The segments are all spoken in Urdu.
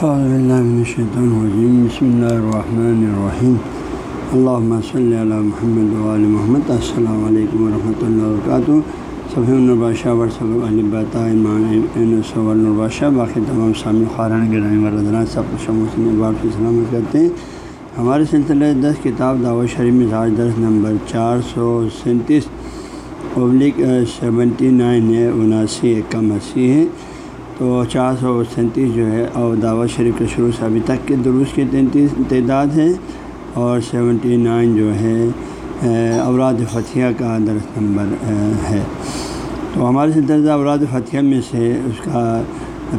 الرجیم بسم اللہ الرحمن الرحیم اللہ صلی اللہ محمد علیہ محمد السلام علیکم ورحمۃ اللہ وبرکاتہ صفی الباشہ ورثہ الباشہ باقی تمام سامع خارن گرامی وردنا سب شموسن باپ کی سلامت کرتے ہیں ہمارے سلسلے دس کتاب دعوت شریف مزاج درس نمبر چار سو سینتیس پبلک سیونٹی نائن ہے اناسی کم اسی ہے تو چار سو سینتیس جو ہے، اور دعوت شریف کے شروع سے ابھی تک کے دروس کی تینتیس تعداد ہے اور سیونٹی نائن جو ہے اوراد فتح کا درس نمبر ہے۔ تو ہمارے سے درجہ اوراد فتح میں سے اس کا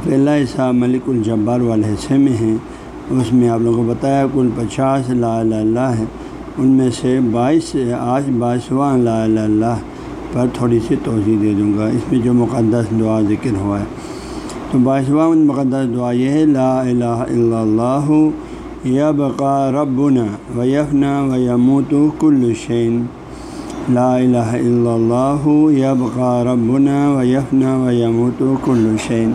پہلا حصہ ملک الجبار والے حصے میں ہے۔ اس میں آپ لوگوں کو بتایا، کل پچاس لا اللہ ہے۔ ان میں سے بائیس، آج بائیسواں لا اللہ پر تھوڑی سی توضیع دے دوں گا۔ اس میں جو مقدس دعا ذکر ہوا ہے۔ تو بائیسواں مقدس دعا یہ ہے، لا الہ الا اللہ، یا بقا ربنا و یفنا کل شین لا الہ الا اللہ، یا بقا ربنا و یفنا و کل شین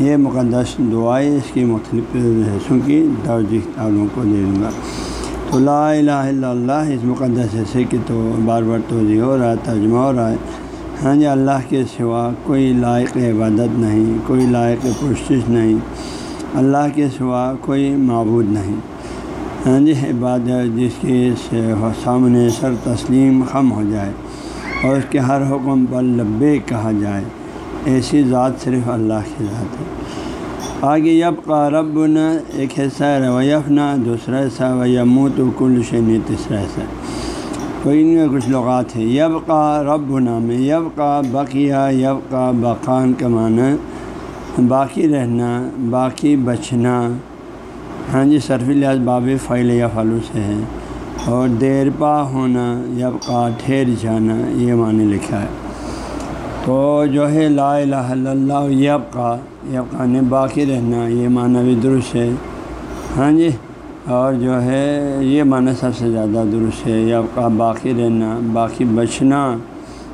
یہ مقدس دعائیں اس کی مختلف حصوں کی توجہ تعلق کو دے دوں گا۔ تو لا الہ الا اللہ، اس مقدس حصے کی تو بار بار توضیع ہو رہا ہے، ترجمہ ہو رہا ہے۔ ہاں جی اللہ کے سوا کوئی لائق عبادت نہیں، کوئی لائق پرشش نہیں، اللہ کے سوا کوئی معبود نہیں۔ ہاں جی عبادت جس کے سامنے سر تسلیم خم ہو جائے اور اس کے ہر حکم پر لبے کہا جائے، ایسی ذات صرف اللہ کی ذات ہے۔ آگے یب کا رب نہ ایک حصہ ہے رویفنا دوسرا حصہ و یموت کل شنی تیسرا حصہ تو ان میں کچھ لغات ہیں۔ یب کا رب نام یب کا بقیہ یب کا بقان کا معنی باقی رہنا، باقی بچنا۔ ہاں جی صرف لحاظ باب فعل یا فلو سے ہے۔ اور دیر پا ہونا یب کا ٹھہر جانا، یہ معنی لکھا ہے۔ تو جو ہے لا الہ الا اللہ یب کا یب کا نے باقی رہنا، یہ معنی بھی درست ہے۔ ہاں جی اور جو ہے، یہ معنی سب سے زیادہ درست ہے۔ یا کا باقی رہنا، باقی بچنا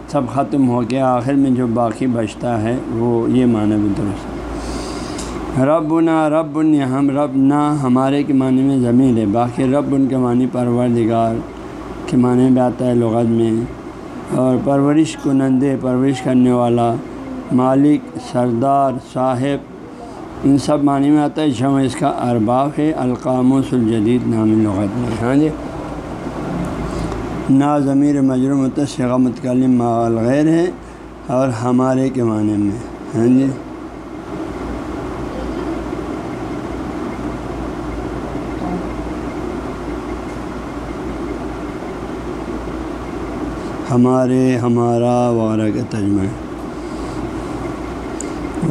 سب ختم ہو کے آخر میں جو باقی بچتا ہے، وہ یہ معنی بھی درست ہے۔ رب نا رب ہم رب نہ ہمارے کے معنی میں ضمیر ہے۔ باقی رب ان کے معنی پروردگار کے معنی میں آتا ہے لغت میں۔ اور پرورش کنندے، پرورش کرنے والا مالک، سردار، صاحب ان سب معنی میں آتا ہے جمع اس کا ارباب ہے القام الجدید، نامی لغت میں۔ ہاں جی۔ نا ضمیر مجرم متصغ متکلم مال غیر ہے، اور ہمارے کے معنی میں۔ ہاں جی۔ ہمارے، ہمارا وغیرہ کا ترجمہ۔ ہے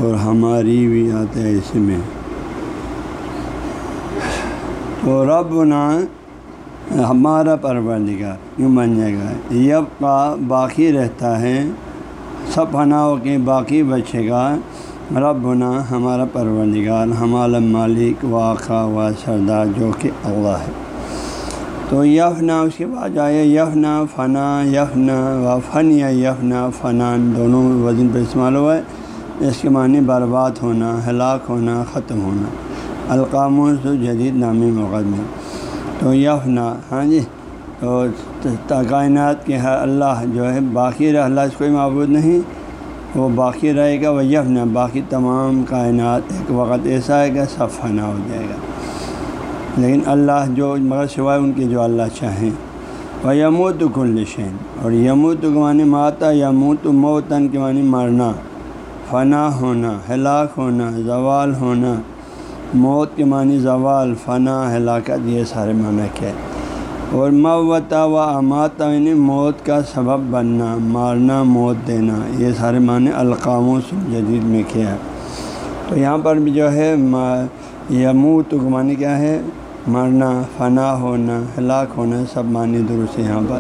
اور ہماری بھی آتا ہے اس میں۔ تو رب نا ہمارا پروردگار یوں بن جائے گا۔ یب کا باقی رہتا ہے، سب فنا ہو کے باقی بچے گا۔ رب نا ہمارا پروردگار، ہمارا مالک واقع و سردار جو کہ اللہ ہے۔ تو یفنا، اس کے بعد آئے یفنا، فنا، یفنا و فن یا یفنا فنان دونوں وزن پر استعمال ہوا ہے۔ اس کے معنی برباد ہونا، ہلاک ہونا، ختم ہونا۔ القام و جدید نامی مقدمے تو یفنا ہاں جی۔ تو کائنات کے اللہ جو ہے، باقی رہ اللہ کوئی معبود نہیں۔ وہ باقی رہے گا، وہ یفنا باقی تمام کائنات ایک وقت ایسا ہے کہ سب فنا ہو جائے گا۔ لیکن اللہ جو، مگر سوائے ان کے جو اللہ چاہیں۔ وہ یموت کل شین اور یموت کے معنی ماتا، یموت موتن کے معنی مرنا۔ فنا ہونا، ہلاک ہونا، زوال ہونا، موت کے معنی زوال، فنا، ہلاکت، یہ سارے معنی کیا اور موتا و اماتا یعنی موت کا سبب بننا، مارنا، موت دینا، یہ سارے معنی القام جدید میں کیا ہے تو یہاں پر بھی جو ہے یموت کا معنی کیا ہے؟ مرنا فنا ہونا، ہلاک ہونا، سب معنی درست یہاں پر۔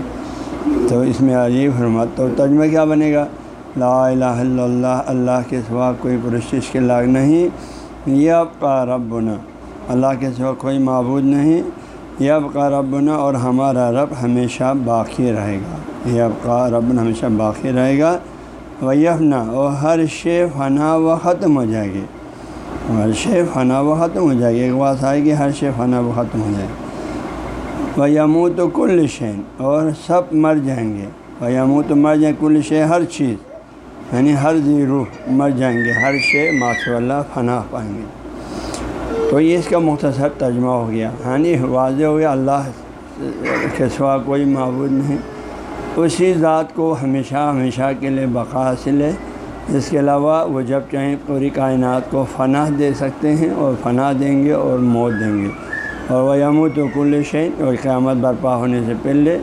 تو اس میں عجیب حرمت تو تجمہ کیا بنے گا؟ لا الہ الا اللہ اللہ کے سوا کوئی پرشش کے لاگ نہیں۔ یب کا ربنا، اللہ کے سوا کوئی معبود نہیں۔ یب کا ربنا اور ہمارا رب ہمیشہ باقی رہے گا۔ یب کا ربنا ہمیشہ باقی رہے گا۔ و اور ہر شے فنا و ختم ہو جائے گی۔ ہر شے فنا و ختم ہو جائے گی۔ ایک بات آئے گی، ہر شے فنا و ختم ہو جائے گا و یمو تو کل شین اور سب مر جائیں گے۔ و یمو تو مر جائیں، کل شے ہر چیز۔ یعنی ہر زی روح مر جائیں گے، ہر شے ماسو اللہ فنا پائیں گے۔ تو یہ اس کا مختصر ترجمہ ہو گیا۔ ہاں جی واضح ہو گیا، اللہ کے سوا کوئی معبود نہیں۔ اسی ذات کو ہمیشہ ہمیشہ کے لیے بقا حاصل ہے۔ اس کے علاوہ وہ جب چاہیں پوری کائنات کو فنا دے سکتے ہیں اور فنا دیں گے اور موت دیں گے۔ اور وہ یموت و کل شین اور قیامت برپا ہونے سے پہلے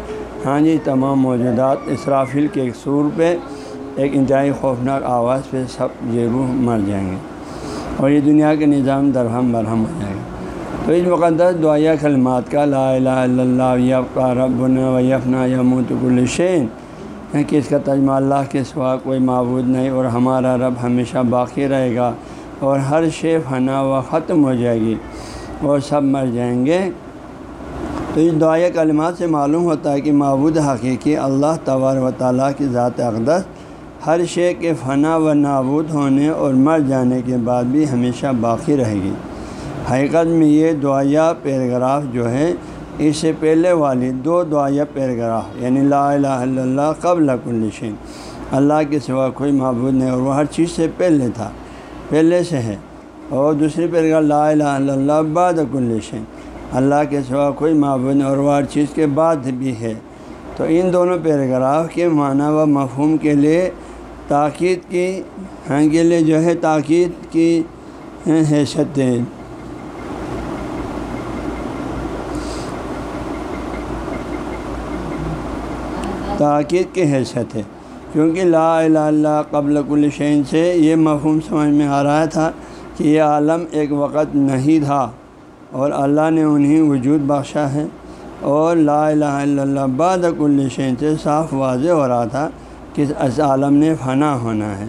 ہاں جی تمام موجودات اسرافیل کے ایک سور پہ ایک انتہائی خوفناک آواز پہ سب یہ روح مر جائیں گے اور یہ دنیا کے نظام درہم برہم ہو جائے گا تو اس مقدس دعائیہ کلمات کا لا الہ الا اللہ یب کا رب و یفنا یموت کل شین یعنی کہ اس کا تجمہ اللہ کے سوا کوئی معبود نہیں اور ہمارا رب ہمیشہ باقی رہے گا اور ہر شے فنا و ختم ہو جائے گی اور سب مر جائیں گے۔ تو اس دعائیہ کلمات سے معلوم ہوتا ہے کہ معبود حقیقی اللہ تبار و تعالیٰ کی ذات اقدس ہر شے کے فنا و نابود ہونے اور مر جانے کے بعد بھی ہمیشہ باقی رہے گی۔ حقیقت میں یہ دعائیہ پیراگراف جو ہے، اس سے پہلے والی دو دعائیہ پیراگراف یعنی لا الہ الا اللہ قبل کل شین اللہ کے سوا کوئی معبود نہیں، اور وہ ہر چیز سے پہلے تھا، پہلے سے ہے۔ اور دوسری پیراگراف، لا الہ الا اللہ بعد کل شین اللہ کے سوا کوئی معبود نہیں، اور وہ ہر چیز کے بعد بھی ہے۔ تو ان دونوں پیراگراف کے معنی و مفہوم کے لیے تاکید کی ہاں کے لیے جو ہے تاکید کی حیثیت ہے تاکید کی حیثیت ہے۔ کیونکہ لا الہ اللہ قبل کل شین سے یہ مفہوم سمجھ میں آ رہا تھا کہ یہ عالم ایک وقت نہیں تھا اور اللہ نے انہیں وجود بخشا ہے۔ اور لا الہ الا اللہ بعد کل شین سے صاف واضح ہو رہا تھا کہ اس عالم نے فنا ہونا ہے۔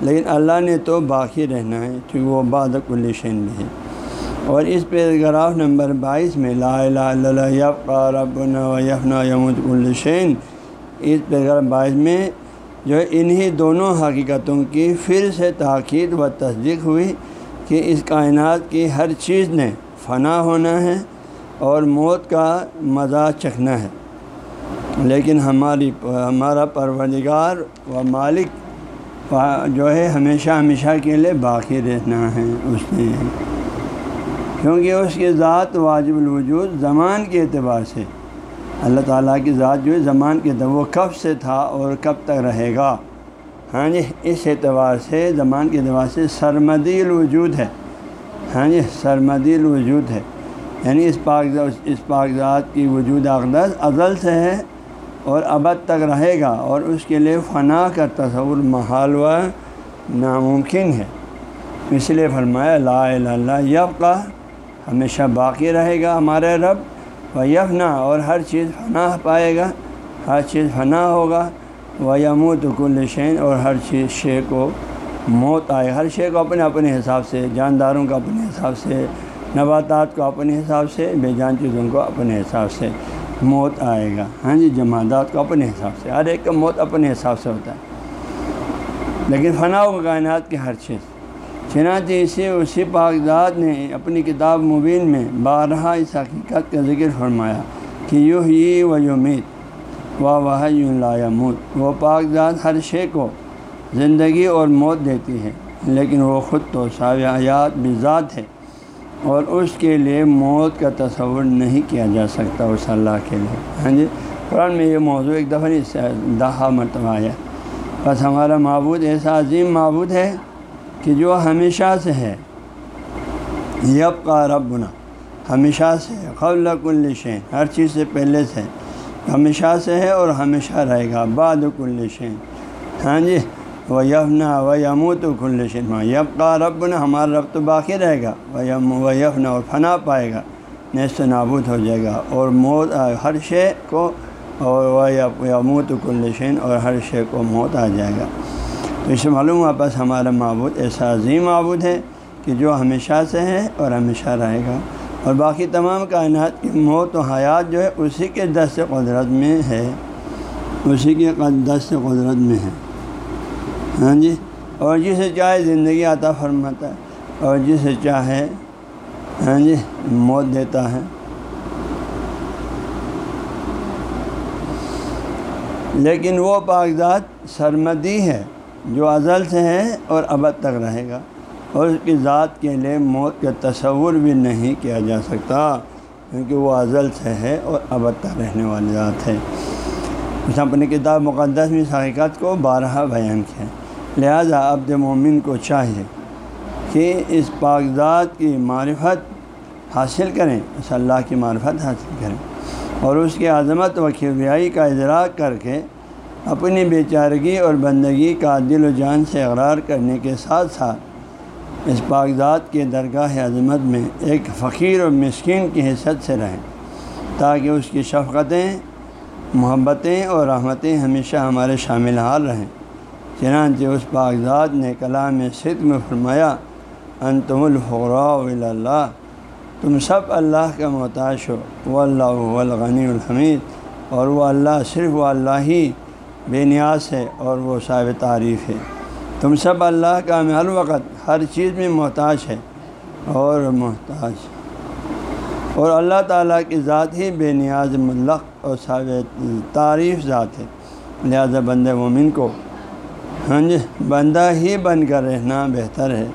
لیکن اللہ نے تو باقی رہنا ہے کیونکہ وہ بعد کل شین بھی ہے۔ اور اس پیراگراف نمبر بائیس میں لا الہ الا اللہ یب ربنا و یفنا یمود کل شین اس پیغام باعث میں جو انہی دونوں حقیقتوں کی پھر سے تاکید و تصدیق ہوئی کہ اس کائنات کی ہر چیز نے فنا ہونا ہے اور موت کا مزہ چکھنا ہے۔ لیکن ہماری ہمارا پروردگار و مالک جو ہے ہمیشہ ہمیشہ کے لیے باقی رہنا ہے اس نے کیونکہ اس کی ذات واجب الوجود زمان کے اعتبار سے۔ اللہ تعالیٰ کی ذات جو ہے زمان کے وہ کب سے تھا اور کب تک رہے گا؟ ہاں جی اس اعتبار سے، زمان کے اعتبار سے سرمدی الوجود ہے۔ ہاں جی سرمدی الوجود ہے۔ یعنی اس پاک اس پاک ذات کی وجود اقدس ازل سے ہے۔ اور ابد تک رہے گا اور اس کے لیے فنا کا تصور محال و ناممکن ہے۔ اس لیے فرمایا، لا الہ اللہ یب کا ہمیشہ باقی رہے گا ہمارے رب۔ و یفنا اور ہر چیز فنا پائے گا، ہر چیز فنا ہوگا۔ وہ یموت کل شین اور ہر چیز شے کو موت آئے۔ ہر شے کو اپنے اپنے حساب سے، جانداروں کو اپنے حساب سے، نباتات کو اپنے حساب سے، بے جان چیزوں کو اپنے حساب سے۔ موت آئے گا۔ ہاں جی جماعتات کو اپنے حساب سے، ہر ایک کا موت اپنے حساب سے ہوتا ہے۔ لیکن فنا ہوگا کائنات کی ہر چیز۔ چنانچہ اسے اسی پاکزاد نے اپنی کتاب مبین میں بارہا اس حقیقت کا ذکر فرمایا کہ یوں ہی و یومیت و وہ یوموت وہ پاکزاد ہر شے کو زندگی اور موت دیتی ہے، لیکن وہ خود تو حیات بذات ہے۔ اور اس کے لیے موت کا تصور نہیں کیا جا سکتا اس اللہ کے لیے۔ ہاں جی؟ قرآن میں یہ موضوع ایک دفعہ نہیں دہا مرتبہ آیا۔ بس ہمارا معبود ایسا عظیم معبود ہے کہ جو ہمیشہ سے ہے۔ یب کا ربنا، ہمیشہ سے قبل کل شین ہر چیز سے پہلے سے ہمیشہ سے ہے اور ہمیشہ رہے گا۔ بعد کل شین ہاں جی؟ وہ یفنا و یموت و کل شین یب کا ربنا، ہمارا رب تو باقی رہے گا۔ وہ یم و یفنا اور فنا پائے گا۔ نیست نابود ہو جائے گا۔ اور موت ہر شے کو، اور وہ یموت کل شین اور ہر شے کو موت آ جائے گا۔ تو اس سے معلوم ہوا، بس ہمارا معبود ایسا عظیم معبود ہے کہ جو ہمیشہ سے ہے اور ہمیشہ رہے گا۔ اور باقی تمام کائنات کی موت و حیات جو ہے، اسی کے دست قدرت میں ہے۔ اسی کے دست قدرت میں ہے۔ ہاں جی؟ اور جسے چاہے زندگی عطا فرماتا ہے، اور جسے چاہے ہاں جی موت دیتا ہے۔ لیکن وہ کاغذات سرمدی ہے جو ازل سے ہے اور ابد تک رہے گا، اور اس کی ذات کے لیے موت کا تصور بھی نہیں کیا جا سکتا، کیونکہ وہ ازل سے ہے اور ابد تک رہنے والی ذات ہے۔ اس اپنی کتاب مقدس میں حقیقت کو بارہا بیان کیا۔ لہذا عبد مومن کو چاہیے کہ اس کاغذات کی معرفت حاصل کریں، اس اللہ کی معرفت حاصل کریں اور اس کی عظمت و کیویائی کا ادراک کر کے اپنی بے چارگی اور بندگی کا دل و جان سے اقرار کرنے کے ساتھ ساتھ اس کاغذات کے درگاہ عظمت میں ایک فقیر و مسکین کی حیثیت سے رہیں تاکہ اس کی شفقتیں، محبتیں اور رحمتیں ہمیشہ ہمارے شامل حال رہیں۔ چنانچہ اس کاغذات نے کلام صد میں فرمایا، انتم الفراء اللہ تم سب اللہ کا محتاج ہو۔ وہ اللہ الغنی الحمید۔ اور وہ اللہ صرف وہ اللہ ہی بے نیاز ہے اور وہ صاحب تعریف ہے۔ تم سب اللہ کا میں ہر وقت ہر چیز میں محتاج ہے۔ اور محتاج۔ اور اللہ تعالیٰ کی ذات ہی بے نیاز ملق اور صاحب تعریف ذات ہے۔ لہذا بند مومن کو ہاں جی بندہ ہی بن کر رہنا بہتر ہے۔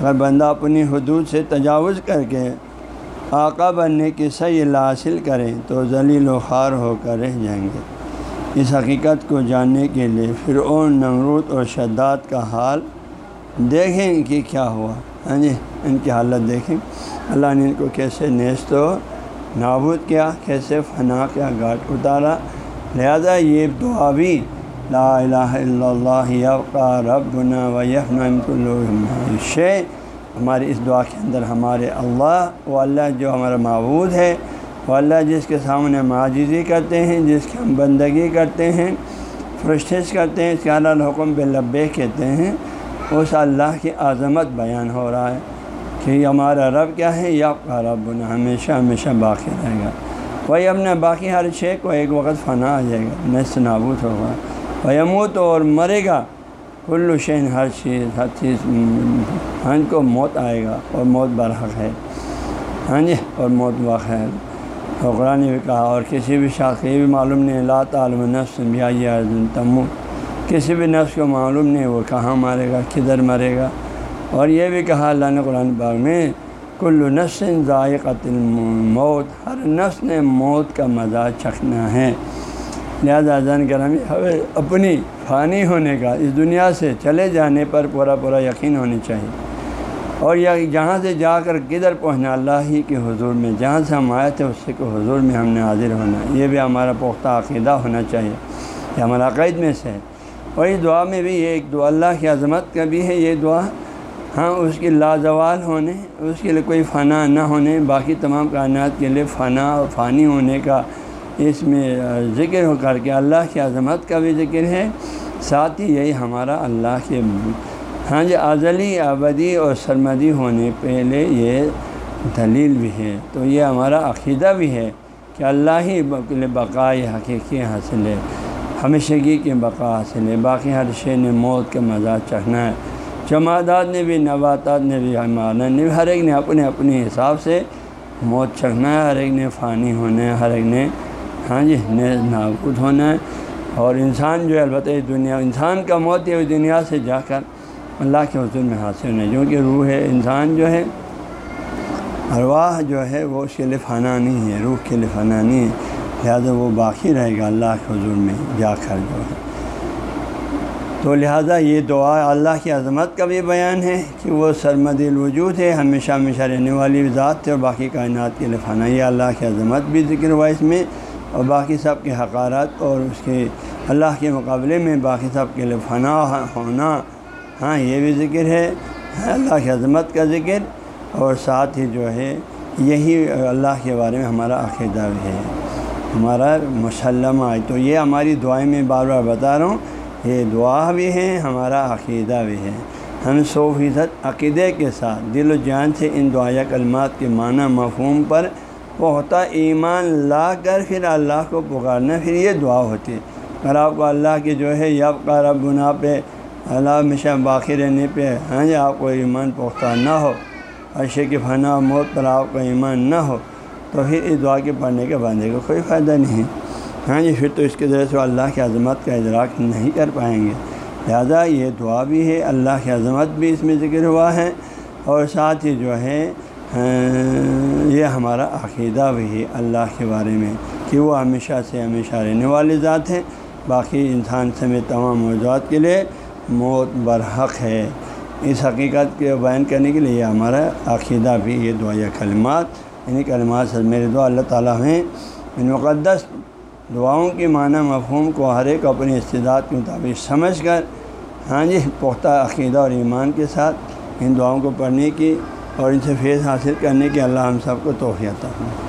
اگر بندہ اپنی حدود سے تجاوز کر کے آقا بننے کی صحیح حاصل کریں تو ذلیل و خوار ہو کر رہ جائیں گے۔ اس حقیقت کو جاننے کے لیے فرعون، نمرود اور شداد کا حال دیکھیں کہ کیا ہوا۔ ہاں جی ان کی حالت دیکھیں۔ اللہ نے ان کو کیسے نیست و نابود کیا، کیسے فنا کیا گاٹ اتارا۔ لہذا یہ دعا بھی لا الہ الا اللہ یبقا ربنا و شے ہماری اس دعا کے اندر ہمارے اللہ و اللہ جو ہمارا معبود ہے وہ اللہ جس کے سامنے معاجزی کرتے ہیں، جس کی ہم بندگی کرتے ہیں فرشتش کرتے ہیں، اس کے اللہ حکم بے لبے کہتے ہیں، اس اللہ کی عظمت بیان ہو رہا ہے کہ ہمارا رب کیا ہے؟ یا کا رب ہمیشہ ہمیشہ باقی رہے گا۔ وہی اپنا باقی ہر شے کو ایک وقت فنا آ جائے گا نس نابود ہوگا۔ وہ اموت اور مرے گا۔ کلو شین ہر چیز ہر چیز ہاں کو موت آئے گا اور موت برحق ہے۔ ہاں جی اور موت واقع ہے۔ اور قرآن نے بھی کہا، اور کسی بھی شاخ یہ بھی معلوم نہیں، لا تعلم نفس بیا تمو کسی بھی نفس کو معلوم نہیں، وہ کہاں مارے گا، کدھر مرے گا۔ اور یہ بھی کہا، اللہ نے قرآن باغ میں، کلو نفس ذائقۃ موت ہر نفس نے موت کا مزہ چکھنا ہے۔ لہٰذا زن کرم، ہمیں اپنی فانی ہونے کا، اس دنیا سے چلے جانے پر پورا پورا یقین ہونی چاہیے۔ اور یہ جہاں سے جا کر کدھر پہنچنا، اللہ ہی کے حضور میں، جہاں سے ہم آئے تھے اس سے کو حضور میں ہم نے حاضر ہونا۔ یہ بھی ہمارا پختہ عقیدہ ہونا چاہیے یہ ہمارا عقائد میں سے ہے۔ اور اس دعا میں بھی یہ ایک دعا، اللہ کی عظمت کا بھی ہے یہ دعا۔ ہاں اس کی لازوال ہونے، اس کے لیے کوئی فنا نہ ہونے، باقی تمام کائنات کے لیے فنا اور فانی ہونے کا اس میں ذکر ہو کر کے اللہ کی عظمت کا بھی ذکر ہے، ساتھ ہی یہی ہمارا اللہ کے ہاں جی ازلی ابدی اور سرمدی ہونے پہلے یہ دلیل بھی ہے۔ تو یہ ہمارا عقیدہ بھی ہے کہ اللہ ہی بقا حقیقی حاصل ہے، ہمیشگی کی بقا حاصل ہے۔ باقی ہر شے نے موت کا مزاج چڑھنا ہے۔ جماعتات نے بھی، نباتات نے بھی ہمارا، نے بھی ہر ایک نے اپنے اپنے حساب سے موت چڑھنا ہے، ہر ایک نے فانی ہونا ہے، ہر ایک نے ہاں جی نابود ہونا ہے۔ اور انسان جو ہے البتہ اس دنیا، انسان کا موت ہے اس دنیا سے جا کر اللہ کے حضور میں حاصل ہونا ہے جو کہ روح ہے انسان جو ہے، ارواح جو ہے وہ اس کے لیے فنا نہیں ہے، روح کے لیے فنا نہیں ہے۔ لہٰذا وہ باقی رہے گا اللہ کے حضور میں جا کر جو ہے۔ تو لہٰذا یہ دعا اللہ کی عظمت کا بھی بیان ہے کہ وہ سرمد الوجود ہے، ہمیشہ ہمیشہ رہنے والی ذات تھے اور باقی کائنات کے لیے فنا یہ اللہ کی عظمت بھی ذکر ہوا اس میں۔ اور باقی سب کے حقارات اور اس کے اللہ کے مقابلے میں باقی سب کے لیے فنا، ہونا ہاں یہ بھی ذکر ہے ہاں، اللہ کی عظمت کا ذکر اور ساتھ ہی جو ہے، یہی اللہ کے بارے میں ہمارا عقیدہ بھی ہے۔ ہمارا مسلمہ ہے تو یہ ہماری دعائیں میں بار بار بتا رہا ہوں، یہ دعا بھی ہے، ہمارا عقیدہ بھی ہے۔ ہم سو فیصد عقیدے کے ساتھ، دل و جان سے ان دعائیہ کلمات کے معنی، مفہوم پر ہوتا ایمان لا کر پھر اللہ کو پکارنا پھر یہ دعا ہوتی ہے۔ اگر آپ کو اللہ کی جو ہے یب کا رب گناہ پہ، اللہ ہمیشہ باقی رہنے پہ ہاں جی آپ کو ایمان پختہ نہ ہو۔ عرشے کی فنا، موت پر آپ کو ایمان نہ ہو۔ تو پھر اس دعا کے پڑھنے کے بندے کو کوئی فائدہ نہیں۔ ہاں جی پھر تو اس کے ذریعے سے اللہ کی عظمت کا ادراک نہیں کر پائیں گے۔ لہٰذا یہ دعا بھی ہے، اللہ کی عظمت بھی اس میں ذکر ہوا ہے۔ اور ساتھ ہی جو ہے ہاں، یہ ہمارا عقیدہ بھی ہے اللہ کے بارے میں کہ وہ ہمیشہ سے ہمیشہ رہنے والی ذات ہے باقی انسان سمیت تمام موضوعات کے لیے موت برحق ہے۔ اس حقیقت کے بیان کرنے کے لیے یہ ہمارا عقیدہ بھی یہ دعا کلمات یعنی کلمات سے میرے دعا اللہ تعالیٰ ہیں ان مقدس دعاؤں کے معنی مفہوم کو ہر ایک اپنی استداد کے مطابق سمجھ کر ہاں جی پختہ عقیدہ اور ایمان کے ساتھ ان دعاؤں کو پڑھنے کی اور ان سے فیض حاصل کرنے کی اللہ ہم سب کو توفیع ہوں